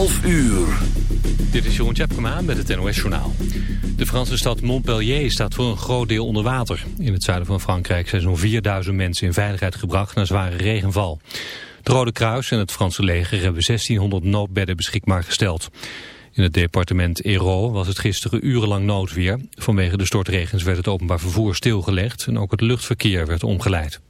12 uur. Dit is Jeroen Tjepkema met het NOS Journaal. De Franse stad Montpellier staat voor een groot deel onder water. In het zuiden van Frankrijk zijn zo'n 4000 mensen in veiligheid gebracht na zware regenval. Het Rode Kruis en het Franse leger hebben 1600 noodbedden beschikbaar gesteld. In het departement Hérault was het gisteren urenlang noodweer. Vanwege de stortregens werd het openbaar vervoer stilgelegd en ook het luchtverkeer werd omgeleid.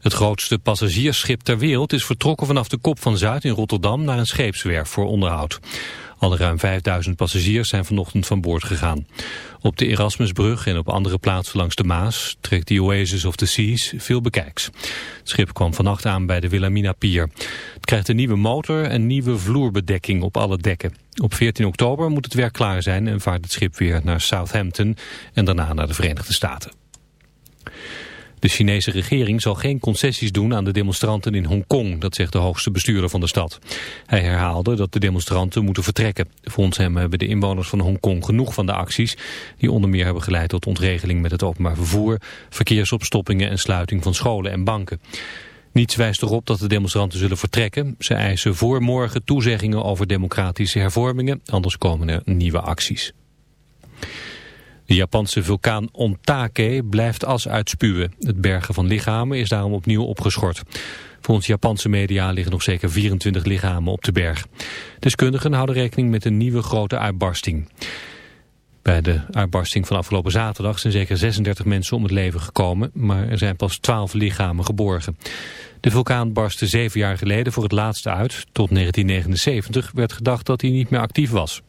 Het grootste passagiersschip ter wereld is vertrokken vanaf de Kop van Zuid in Rotterdam naar een scheepswerf voor onderhoud. Alle ruim 5000 passagiers zijn vanochtend van boord gegaan. Op de Erasmusbrug en op andere plaatsen langs de Maas trekt de Oasis of the Seas veel bekijks. Het schip kwam vannacht aan bij de Wilhelmina Pier. Het krijgt een nieuwe motor en nieuwe vloerbedekking op alle dekken. Op 14 oktober moet het werk klaar zijn en vaart het schip weer naar Southampton en daarna naar de Verenigde Staten. De Chinese regering zal geen concessies doen aan de demonstranten in Hongkong, dat zegt de hoogste bestuurder van de stad. Hij herhaalde dat de demonstranten moeten vertrekken. Volgens hem hebben de inwoners van Hongkong genoeg van de acties, die onder meer hebben geleid tot ontregeling met het openbaar vervoer, verkeersopstoppingen en sluiting van scholen en banken. Niets wijst erop dat de demonstranten zullen vertrekken. Ze eisen voor morgen toezeggingen over democratische hervormingen, anders komen er nieuwe acties. De Japanse vulkaan Ontake blijft as uitspuwen. Het bergen van lichamen is daarom opnieuw opgeschort. Volgens Japanse media liggen nog zeker 24 lichamen op de berg. Deskundigen houden rekening met een nieuwe grote uitbarsting. Bij de uitbarsting van afgelopen zaterdag zijn zeker 36 mensen om het leven gekomen, maar er zijn pas 12 lichamen geborgen. De vulkaan barstte zeven jaar geleden voor het laatste uit. Tot 1979 werd gedacht dat hij niet meer actief was.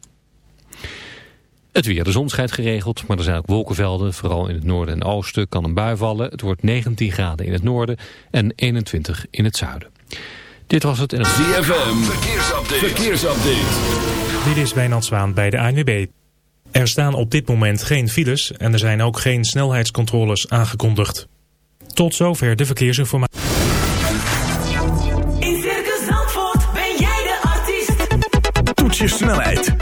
Het weer, de zon schijnt geregeld, maar er zijn ook wolkenvelden. Vooral in het noorden en oosten kan een bui vallen. Het wordt 19 graden in het noorden en 21 in het zuiden. Dit was het en... ZFM, verkeersupdate. verkeersupdate. Dit is Wijnand Zwaan bij de ANWB. Er staan op dit moment geen files en er zijn ook geen snelheidscontroles aangekondigd. Tot zover de verkeersinformatie. je snelheid,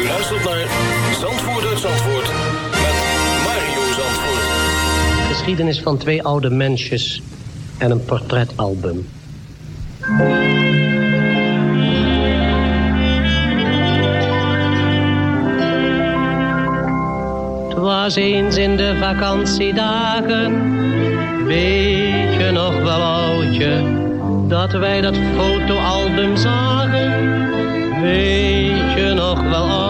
U luistert naar Zandvoort uit Zandvoort met Mario Zandvoort. Geschiedenis van twee oude mensjes en een portretalbum. Was eens in de vakantiedagen, weet je nog wel oudje, dat wij dat fotoalbum zagen. Weet je nog wel oudje,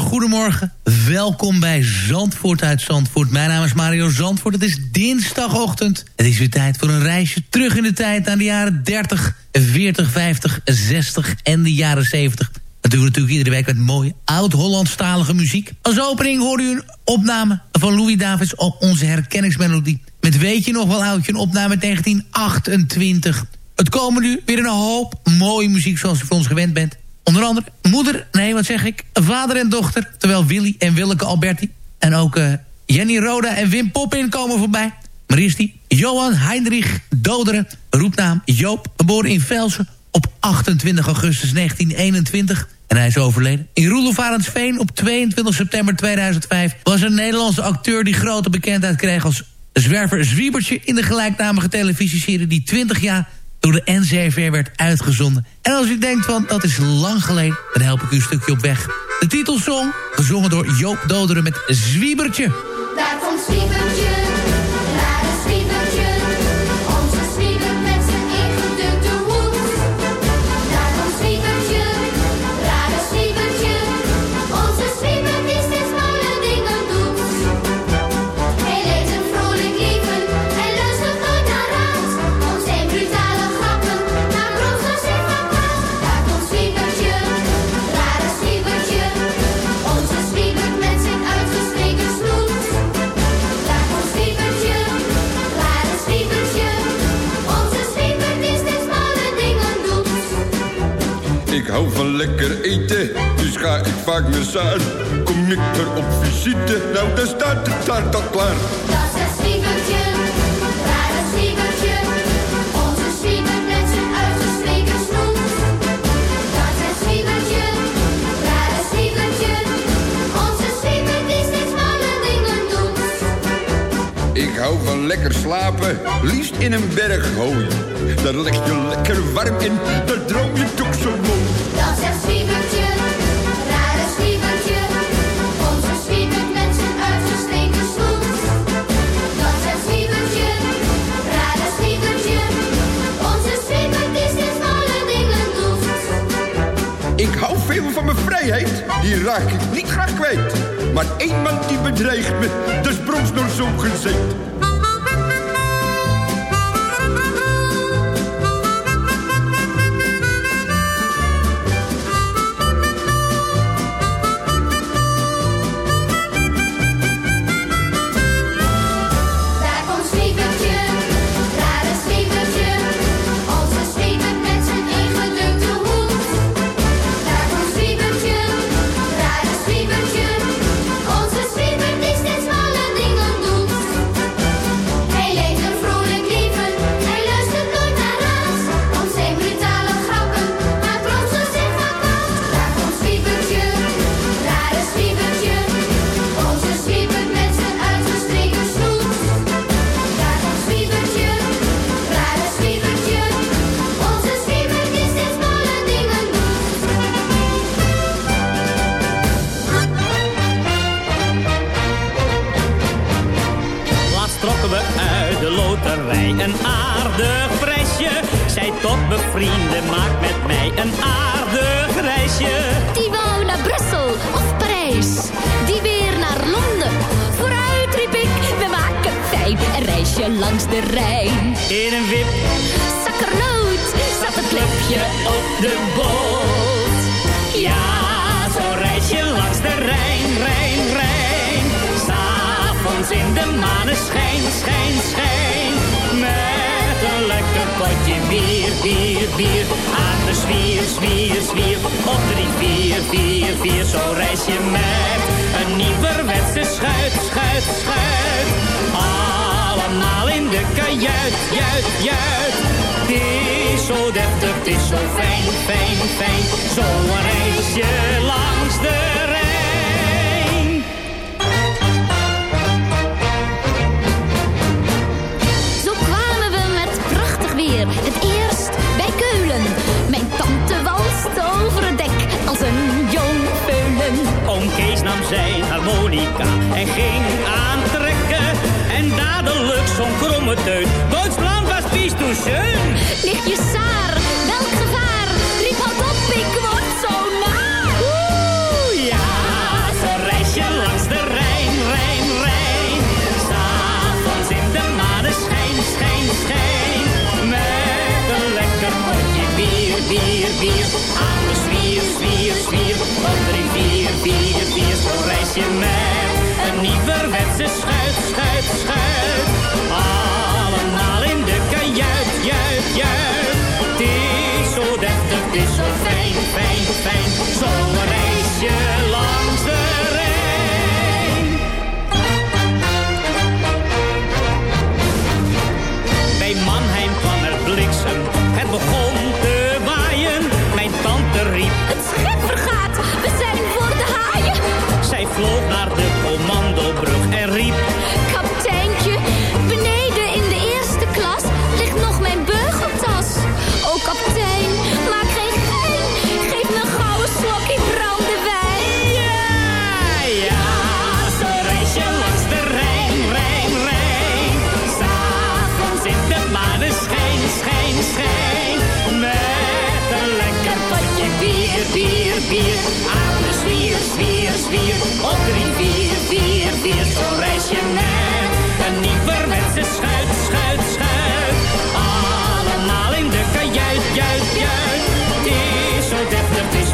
Goedemorgen. Welkom bij Zandvoort uit Zandvoort. Mijn naam is Mario Zandvoort. Het is dinsdagochtend. Het is weer tijd voor een reisje terug in de tijd... aan de jaren 30, 40, 50, 60 en de jaren 70. Dat doen we natuurlijk iedere week met mooie oud-Hollandstalige muziek. Als opening hoorde u een opname van Louis Davids op onze herkenningsmelodie. Met Weet je nog wel oudje, een opname uit 1928. Het komen nu weer een hoop mooie muziek zoals u van ons gewend bent. Onder andere moeder, nee wat zeg ik, vader en dochter. Terwijl Willy en Willeke Alberti en ook eh, Jenny Roda en Wim Poppin komen voorbij. Maar eerst die Johan Heinrich Doderen, roepnaam Joop, geboren in Velsen op 28 augustus 1921. En hij is overleden. In Roelofarensveen op 22 september 2005 was een Nederlandse acteur die grote bekendheid kreeg als zwerver Zwiebertje in de gelijknamige televisieserie die 20 jaar door de NCRV werd uitgezonden. En als u denkt van dat is lang geleden, dan help ik u een stukje op weg. De titelsong, gezongen door Joop Doderen met Zwiebertje. Daar komt Zwiebertje, hou van lekker eten, dus ga ik vaak naar Zuid. Kom ik er op visite, nou dan staat de taart al klaar. Dat is het Zwiebertje, rare Zwiebertje. Onze Zwiebert met zijn uitgestreken snoet. Dat is het Zwiebertje, rare Zwiebertje. Onze Zwiebert die steeds malle dingen doet. Ik hou van lekker slapen, liefst in een berg hooi. Daar leg je lekker warm in, daar droom die raak ik niet graag kwijt. Maar één man die bedreigt me, dat is bronsnor zo gezegd. Langs de Rijn. In een wip Zakkernoot zat het klepje op de boot. Ja, zo reis je langs de Rijn, Rijn, Rijn. S'avonds in de maneschijn, schijn, schijn. Met een lekker potje bier, bier, bier. Aan de zwier, zwier, zwier. Op drie, vier, vier, vier. Zo reis je met een nieuwerwetse schuit, schuit, schuit. Allemaal in de kajuit, juit, juit. Het is zo deftig, het is zo fijn, fijn, fijn. Zo reis je langs de Rijn. Zo kwamen we met prachtig weer. Het eerst bij Keulen. Mijn tante walst over het dek als een jong peulen. Oom Kees nam zijn harmonica en ging aantrekken. En dadelijk zo'n kromme teut. Duitsland was pies toe schön. Ligt je saar, welk gevaar? Riep houd op, ik word zo naar. Oeh, ja, zo reis je langs de Rijn, Rijn, Rijn. S'avonds in de maneschijn, schijn, schijn. Met een lekker potje bier, bier, bier. Aan de zwier, zwier, zwier. Op drie, vier, vier, vier. Zo reis je met een nieuwerwetse schuit, schuit, schuit. Allemaal in de kajuit, juit, juit. Het is zo deftig, het is zo fijn, fijn, fijn. Zo reis je langs de Rijn. Bij Mannheim kwam er bliksem, het begon zwier. Op drie, vier, vier, vier. Zo reis je met een nieuwerwetse schuit, schuit, schuit. Allemaal in de kajuit, juit, juit. Het is zo deftig, het is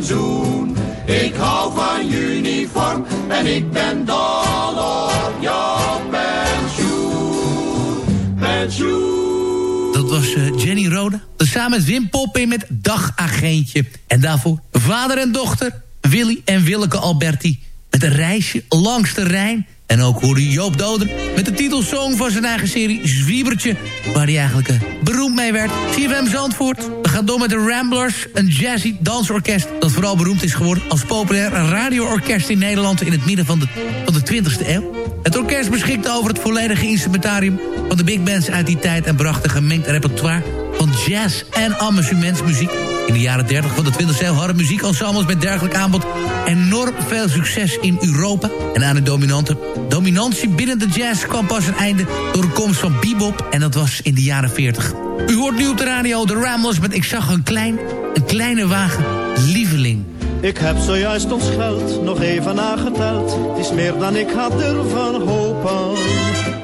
Zoen. Ik hou van uniform en ik ben dol op jouw pensioen. Pensioen. Dat was eh, Jenny Rode. Samen met Wim Poppin met Dagagentje. En daarvoor vader en dochter Willy en Willeke Alberti. Met een reisje langs de Rijn. En ook hoorde Joop Doder met de titelsong van zijn eigen serie Zwiebertje. Waar hij eigenlijk eh, beroemd mee werd. CFM Zandvoort. We gaan door met de Ramblers. Een jazzy dansorkest dat vooral beroemd is geworden... als populair radioorkest in Nederland in het midden van de, van de 20e eeuw. Het orkest beschikte over het volledige instrumentarium van de big bands uit die tijd... en bracht een gemengd repertoire van jazz en amusementsmuziek. In de jaren 30 van de 20e eeuw hadden muziekensembles met dergelijk aanbod enorm veel succes in Europa. En aan de dominante dominantie binnen de jazz kwam pas een einde door de komst van bebop. En dat was in de jaren 40. U hoort nu op de radio de Ramblers met Ik zag een klein, een kleine wagen, lieveling. Ik heb zojuist ons geld nog even nageteld. Het is meer dan ik had durven hopen.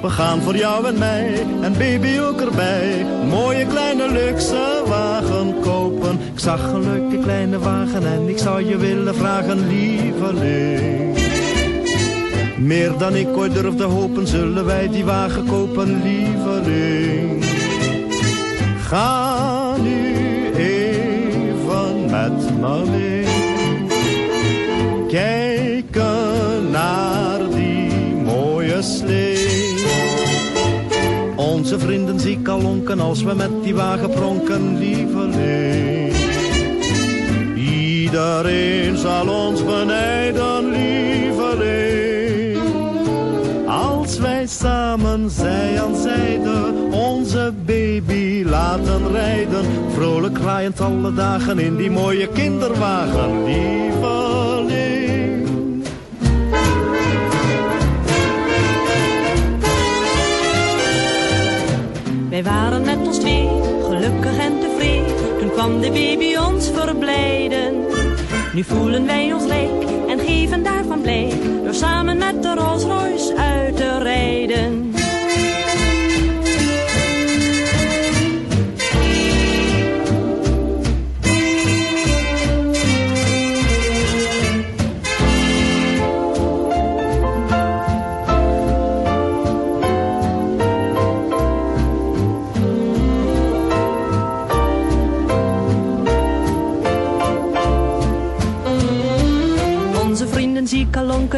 We gaan voor jou en mij en baby ook erbij. Mooie kleine luxe wagen kopen. Ik zag een leuke kleine wagen en ik zou je willen vragen, lieveling. Meer dan ik ooit durfde hopen, zullen wij die wagen kopen, lieveling. Ga nu even met me mee. Kijken naar die mooie slee. Onze vrienden zie ik al lonken als we met die wagen pronken, lieveling. Iedereen zal ons benijden, lieveling. Als wij samen zij aan zijde onze baby laten rijden. Vrolijk kraaiend alle dagen in die mooie kinderwagen, lieveling. Wij waren met ons twee, gelukkig en tevreden. Toen kwam de baby ons verblijden. Nu voelen wij ons leek en geven daarvan blijk. Door samen met de Rolls Royce uit te rijden.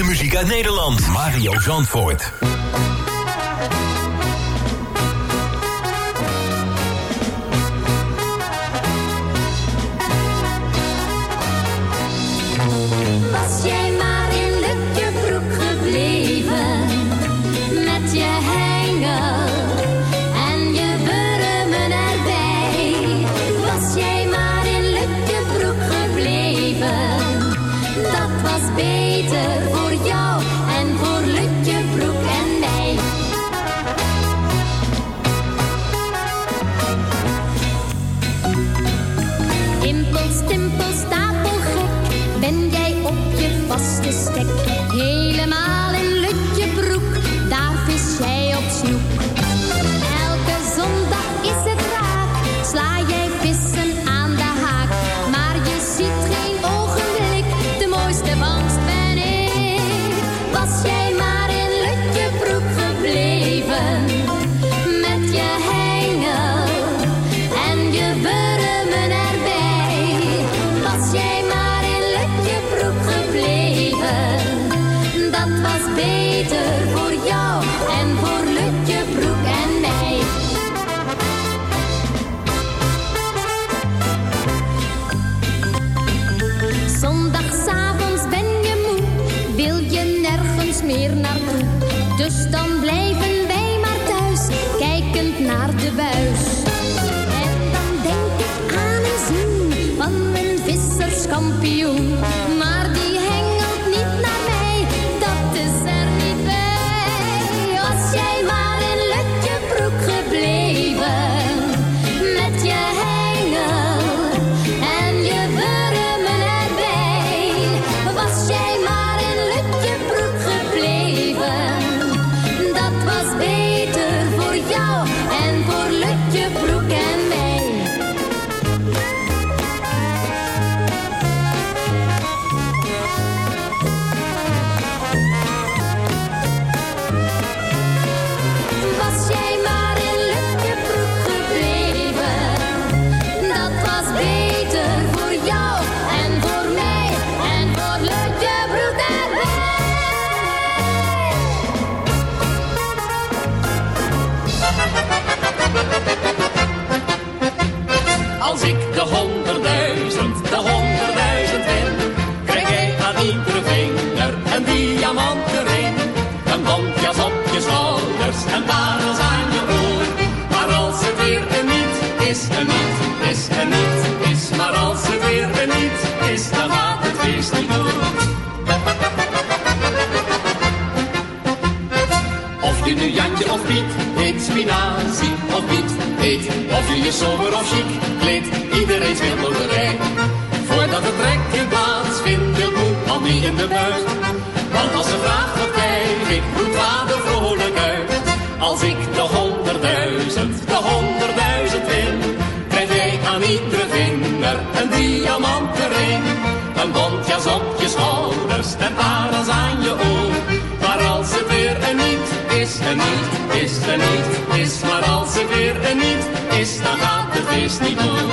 De muziek uit Nederland. Mario Zandvoort. Spinazie of Piet heet. Of je je sober of chic kleedt, iedereen speelt loterij. Voordat het trekken plaatsvindt, wil moe al niet in de buurt. Want als ze vraagt wat krijg ik, niet is. Maar als het weer een niet is, dan gaat het feest niet door.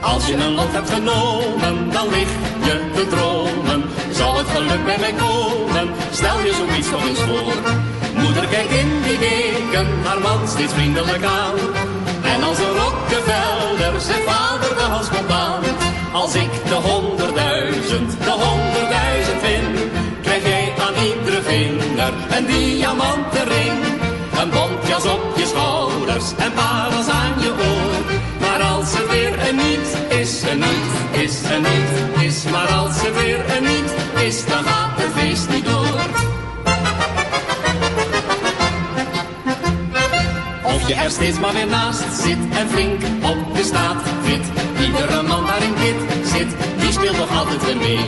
Als je een lot hebt genomen, dan lig je te dromen. Zal het geluk bij mij komen? Stel je zoiets nog eens voor. Moeder kijkt in die weken haar man steeds vriendelijk aan. En als een Rockefeller zegt vader de hals komt aan. Als ik de honderdduizend, de honderdduizend win, vinger een diamanten ring. Een bontjas op je schouders en parels aan je oor. Maar als het weer een niet is, een niet is, een niet is. Maar als het weer een niet is, dan gaat het feest niet door. Of je er steeds maar weer naast zit en flink op de staat fit. Iedere man waarin dit zit, die speelt nog altijd weer mee.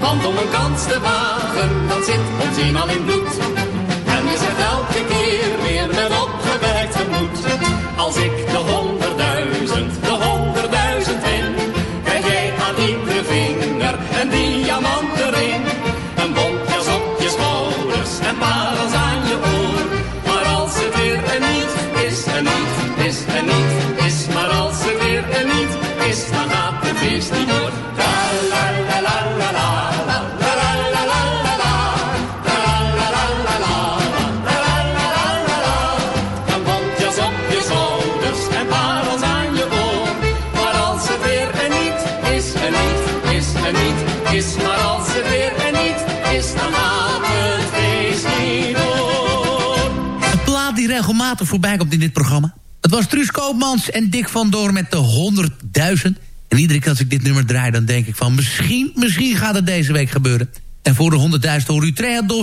Want om een kans te wagen, dat zit ons eenmaal in bloed. En je zegt elke keer weer met opgewerkt gemoed. Als ik voorbij komt in dit programma. Het was Truus Koopmans en Dick van Door met de 100.000. En iedere keer als ik dit nummer draai, dan denk ik van... misschien, misschien gaat het deze week gebeuren. En voor de 100.000 hoor u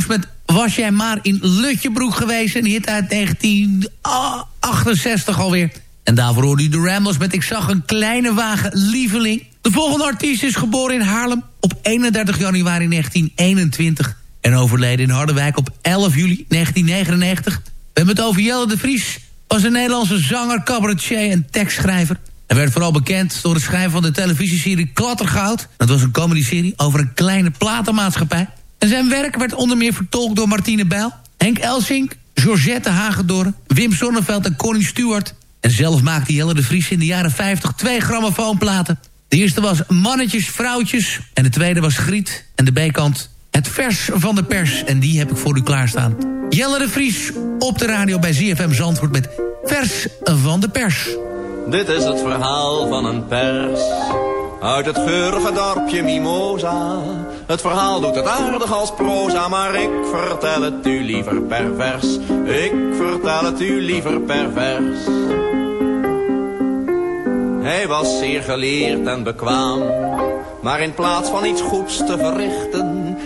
met... Was jij maar in Lutjebroek geweest? Een hit uit 1968 alweer. En daarvoor hoorde u de Ramblers met Ik zag een kleine wagen lieveling. De volgende artiest is geboren in Haarlem op 31 januari 1921... en overleden in Harderwijk op 11 juli 1999. We hebben het over Jelle de Vries. Was een Nederlandse zanger, cabaretier en tekstschrijver. Hij werd vooral bekend door het schrijven van de televisieserie Klattergoud. Dat was een comedyserie over een kleine platenmaatschappij. En zijn werk werd onder meer vertolkt door Martine Bijl, Henk Elsink, Georgette Hagedorn, Wim Sonneveld en Connie Stewart. En zelf maakte Jelle de Vries in de jaren 50 twee grammofoonplaten. De eerste was Mannetjes, Vrouwtjes en de tweede was Griet. En de B-kant Het Vers van de Pers. En die heb ik voor u klaarstaan. Jelle de Vries op de radio bij ZFM Zandvoort met Vers van de Pers. Dit is het verhaal van een pers uit het geurige dorpje Mimosa. Het verhaal doet het aardig als proza, maar ik vertel het u liever pervers. Ik vertel het u liever pervers. Hij was zeer geleerd en bekwaam. Maar in plaats van iets goeds te verrichten,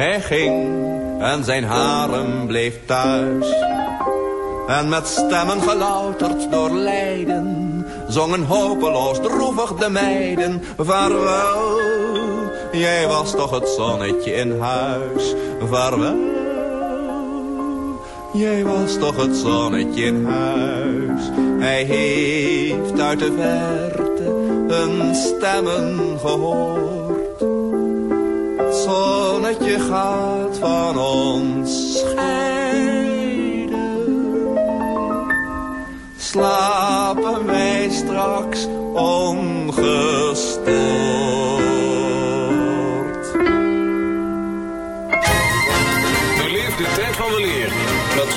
Hij ging en zijn harem bleef thuis. En met stemmen gelouterd door lijden, zongen hopeloos droevig de meiden. Vaarwel, jij was toch het zonnetje in huis. Vaarwel, jij was toch het zonnetje in huis. Hij heeft uit de verte hun stemmen gehoord. Zonnetje gaat van ons scheiden. Slapen wij straks ongestoord.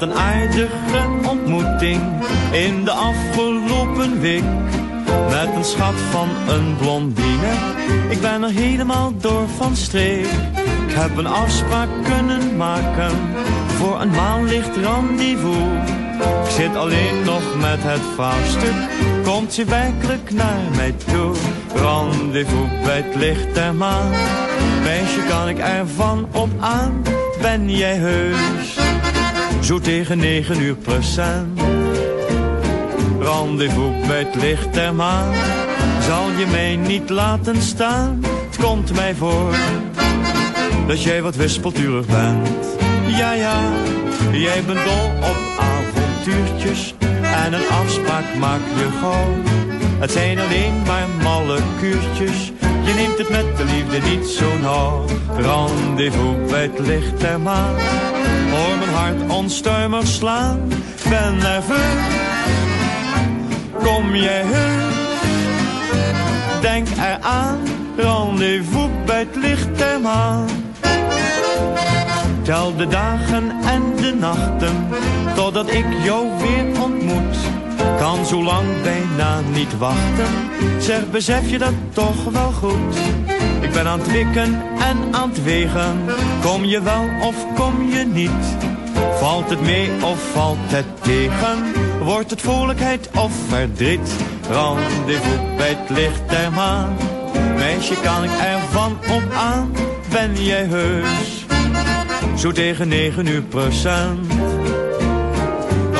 Had een aardige ontmoeting in de afgelopen week. Met een schat van een blondine. Ik ben er helemaal door van streek. Ik heb een afspraak kunnen maken voor een maanlicht rendezvous. Ik zit alleen nog met het vraagstuk. Komt ze werkelijk naar mij toe? Rendezvous bij het licht der maan. Meisje, kan ik ervan op aan? Ben jij heus? Zo tegen negen uur procent. Rendezvous bij het licht der maan. Zal je mij niet laten staan? Het komt mij voor dat jij wat wispelturig bent. Ja, ja, jij bent dol op avontuurtjes. En een afspraak maak je gauw. Het zijn alleen maar malle kuurtjes. Je neemt het met de liefde niet zo nauw. Rendezvous bij het licht der maan. Hoor mijn hart onstuimig slaan. Ben nerveus. Kom jij heus? Denk eraan. Rendezvous bij het licht der maan. Tel de dagen en de nachten. Totdat ik jou weer ontmoet. Kan zo lang bijna niet wachten. Zeg, besef je dat toch wel goed? Ik ben aan het wikken en aan het wegen. Kom je wel of kom je niet? Valt het mee of valt het tegen? Wordt het vrolijkheid of verdriet? Rendezvous bij het licht der maan. Meisje, kan ik ervan op aan? Ben jij heus? Zo tegen negen uur procent.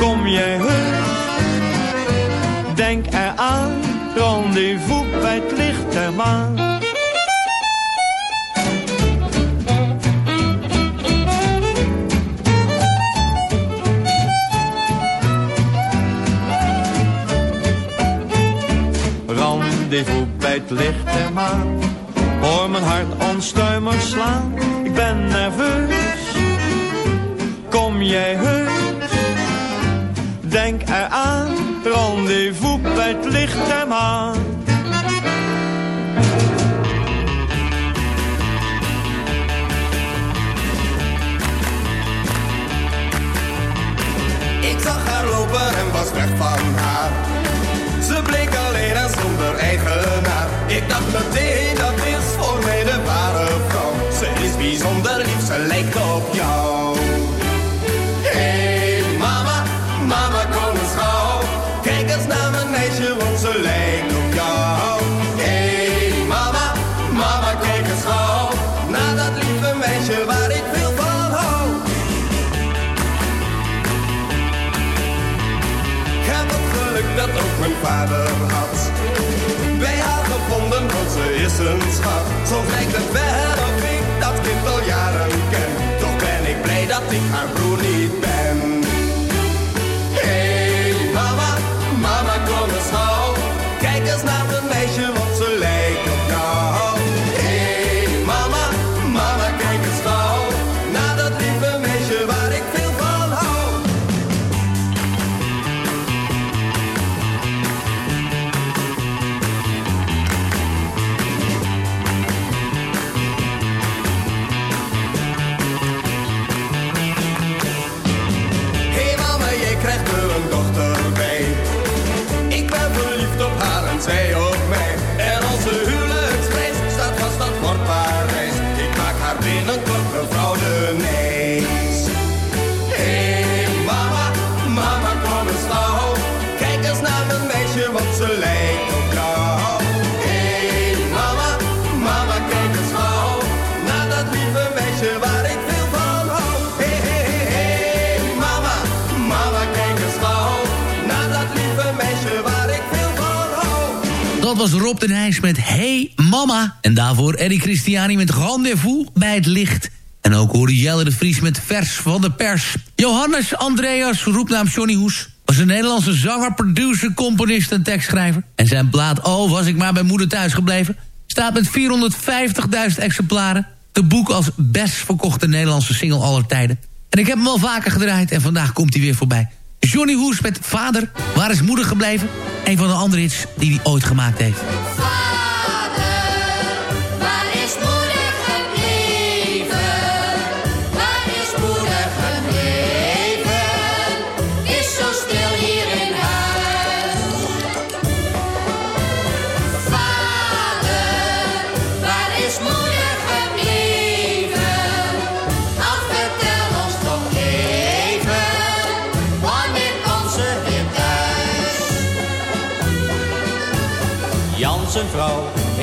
kom jij heus? Denk eraan, rendezvous bij het licht der maan. Rendezvous bij het licht der maan. Hoor mijn hart onstuimig slaan. Ik ben nerveus. Kom jij heus? Denk eraan. Rendezvous bij het licht der maan. Ik zag haar lopen en was weg van haar. Ze bleek alleen en zonder eigenaar. Ik dacht meteen, dat is voor mij de ware vrouw. Ze is bijzonder lief, ze lijkt op jou. Zo lijkt het wel Rob de Nijs met Hey Mama. En daarvoor Eddie Christiani met Rendezvous bij het licht. En ook hoorde Jelle de Vries met Vers van de Pers. Johannes Andreas, roepnaam Johnny Hoes... was een Nederlandse zanger, producer, componist en tekstschrijver. En zijn plaat Oh, was ik maar bij moeder thuis gebleven... staat met 450.000 exemplaren... te boek als best verkochte Nederlandse single aller tijden. En ik heb hem al vaker gedraaid en vandaag komt hij weer voorbij. Johnny Hoes met Vader, waar is moeder gebleven? Een van de andere hits die hij ooit gemaakt heeft.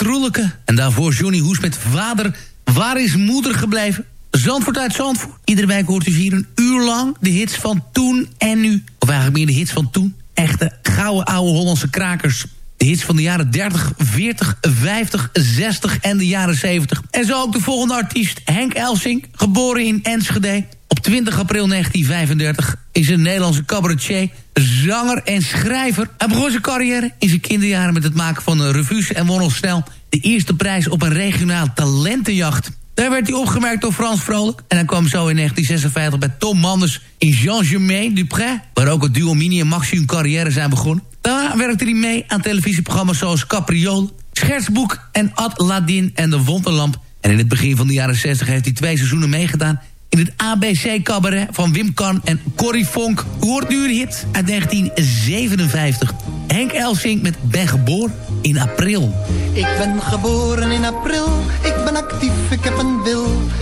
Troelijke. En daarvoor Johnny Hoes met Vader, waar is moeder gebleven? Zandvoort uit Zandvoort. Iedere week hoort u hier een uur lang de hits van toen en nu. Of eigenlijk meer de hits van toen. Echte gouden oude Hollandse krakers. De hits van de jaren 30, 40, 50, 60 en de jaren 70. En zo ook de volgende artiest, Henk Elsing, geboren in Enschede. Op 20 april 1935 is een Nederlandse cabaretier, zanger en schrijver. Hij begon zijn carrière in zijn kinderjaren met het maken van revues... en won al snel de eerste prijs op een regionaal talentenjacht. Daar werd hij opgemerkt door Frans Vrolijk. En hij kwam zo in 1956 bij Tom Manders in Jean-Germain Dupré... waar ook het duo Mini en Maxi hun carrière zijn begonnen. Daarna werkte hij mee aan televisieprogramma's zoals Capriole... Schertsboek en Aladdin en de Wonderlamp. En in het begin van de jaren 60 heeft hij twee seizoenen meegedaan... in het ABC-cabaret van Wim Kan en Corrie Vonk. U hoort nu een hit uit 1957. Henk Elsink met Ben geboren in april. Ik ben geboren in april, ik ben actief, ik heb een wil.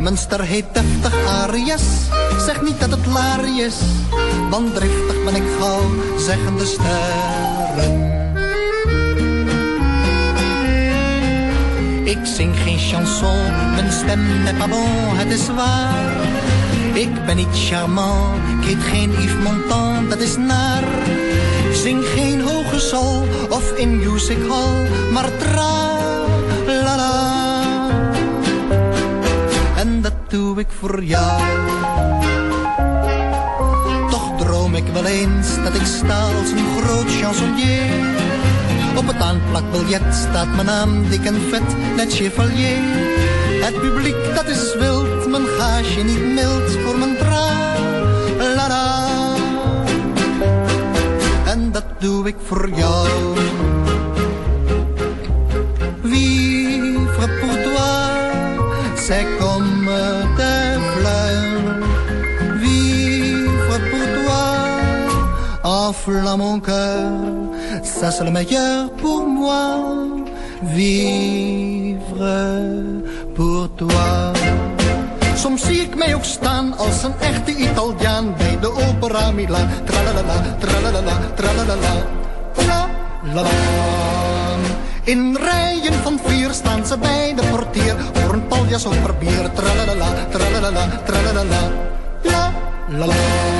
Mijn heet deftig Arias, zeg niet dat het laar is. Want driftig ben ik gauw, zeggen de sterren. Ik zing geen chanson, mijn stem n'est pas bon, het is waar. Ik ben niet charmant, ik heet geen Yves Montand, dat is naar. Zing geen hoge sol of in music hall, maar tra la la. Doe ik voor jou. Toch droom ik wel eens dat ik sta als een groot chansonnier. Op het aanplakbiljet staat mijn naam dik en vet, net chevalier. Het publiek dat is wild, mijn gaasje niet mild voor mijn la la. En dat doe ik voor jou. Enflamme mon cœur, ça c'est le meilleur pour moi. Vivre pour toi. Soms zie ik mij ook staan als een echte Italiaan bij de opera Milan. Tralalala, tralalala, tralalala, tralalala. In rijen van vier staan ze bij de portier voor een paljas of per bier. Tralalala, tralalala, tralalala, la la la.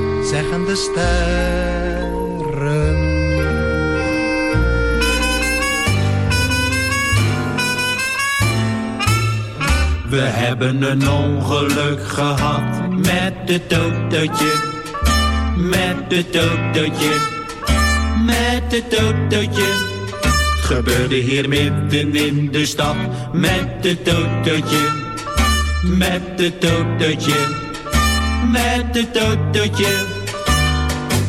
zeggen de sterren. We hebben een ongeluk gehad met het autootje. Met het autootje. Met het autootje. Gebeurde hier midden in de stad. Met het autootje. Met het autootje. Met het autootje.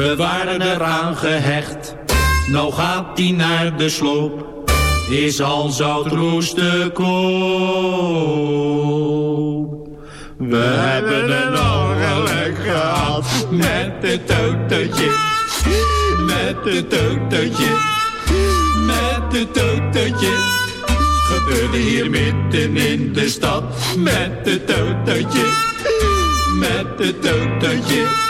we waren eraan gehecht. Nou gaat die naar de sloop, is al zout roest te koop. We hebben een ongeluk gehad met het autootje, met het autootje, met het autootje. Gebeurde hier midden in de stad met het autootje, met het met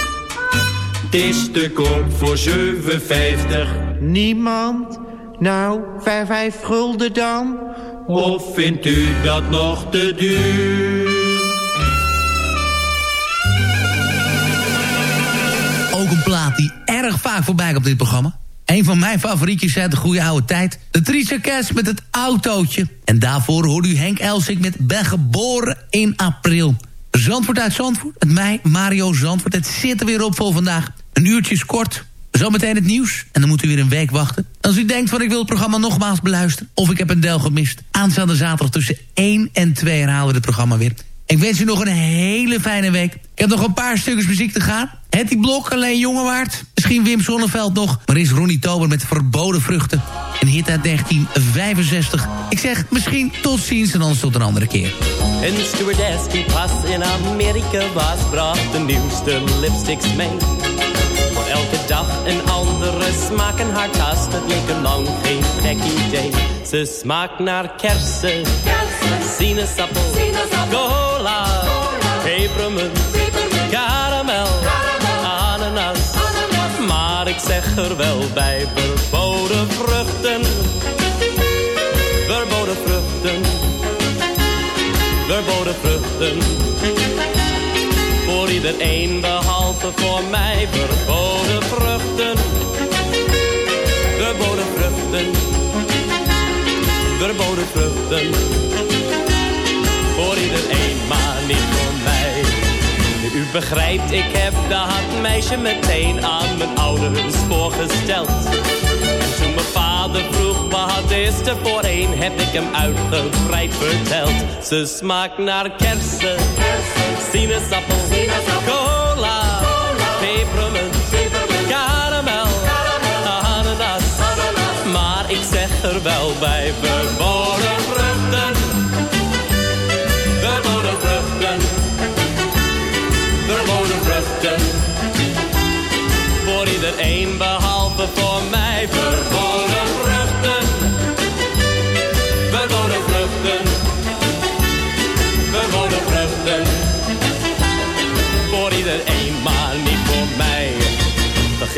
Het is te koop voor 7,50. Niemand? Nou, vijf, vijf gulden dan? Of vindt u dat nog te duur? Ook een plaat die erg vaak voorbij komt in dit programma. Een van mijn favorietjes uit de goede oude tijd. De Trisha Cash met het autootje. En daarvoor hoorde u Henk Elsik met Ben geboren in april. Zandvoort uit Zandvoort. Het mij, Mario Zandvoort. Het zit er weer op voor vandaag. Een uurtje is kort. Zometeen het nieuws. En dan moet u weer een week wachten. Als u denkt van ik wil het programma nogmaals beluisteren... of ik heb een deel gemist. Aanstaande zaterdag tussen 1 en 2 herhalen we het programma weer. Ik wens u nog een hele fijne week. Ik heb nog een paar stukjes muziek te gaan. Hetty Blok, alleen Jongewaard. Misschien Wim Sonneveld nog. Maar is Ronnie Tober met Verboden Vruchten. Een hit uit 1965. Ik zeg misschien tot ziens en anders tot een andere keer. Een stewardess die pas in Amerika was, bracht de nieuwste lipsticks mee. Andere smaak en haar tas, dat leek lang geen gek idee. Ze smaakt naar kersen, sinaasappel, cola, pepermunt, karamel, ananas. Maar ik zeg er wel bij, verboden vruchten, verboden vruchten, verboden vruchten. Voor iedereen behalve voor mij verboden vruchten. Verboden vruchten. Verboden vruchten. Voor iedereen, maar niet voor mij. U begrijpt, ik heb dat meisje meteen aan mijn ouders voorgesteld. En toen mijn vader vroeg wat is er voor een, heb ik hem uitgebreid verteld. Ze smaakt naar kersen, sinaasappel, cola, wel bij,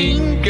We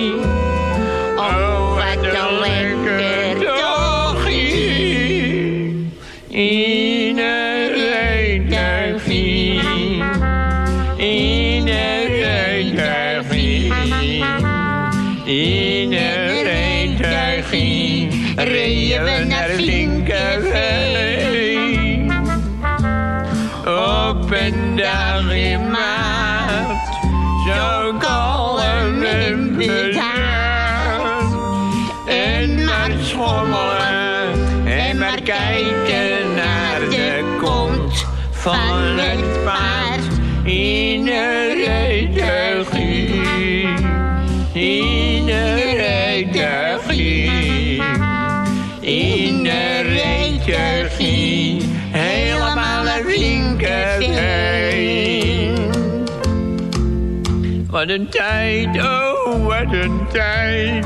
In de reutergie, in de reutergie, helemaal naar linkerveen. Wat een tijd, oh wat een tijd.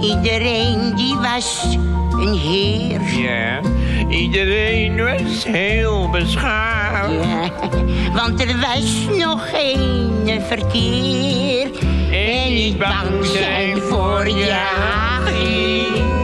Iedereen die was een heer. Ja, iedereen was heel beschaamd, Ja, want er was nog geen verkeer. Ik bang zijn voor je.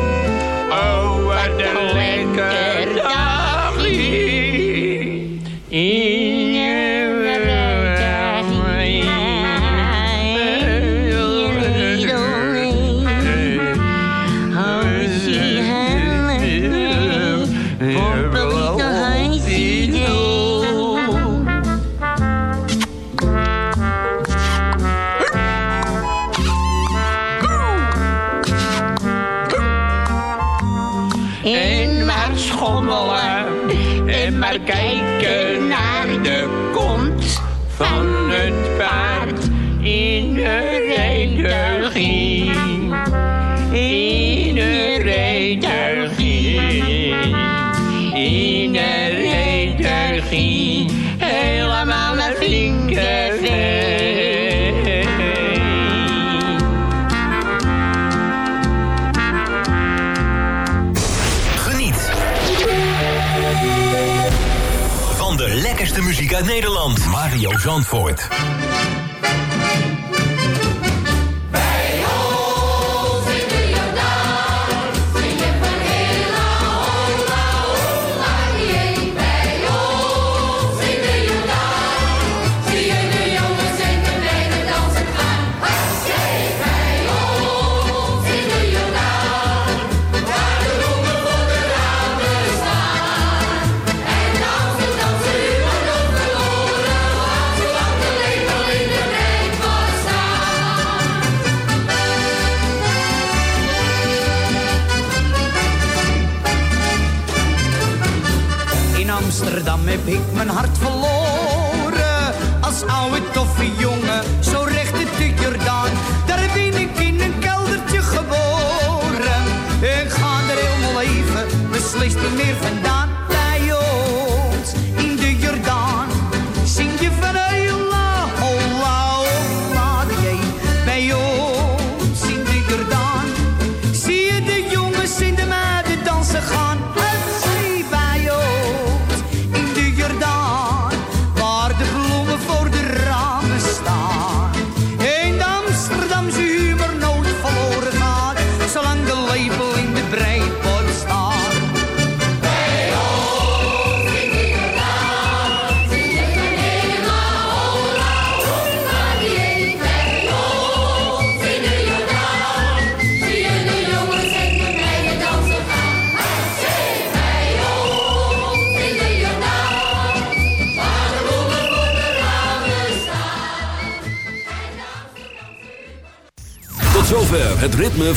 Nederland. Mario Zandvoort.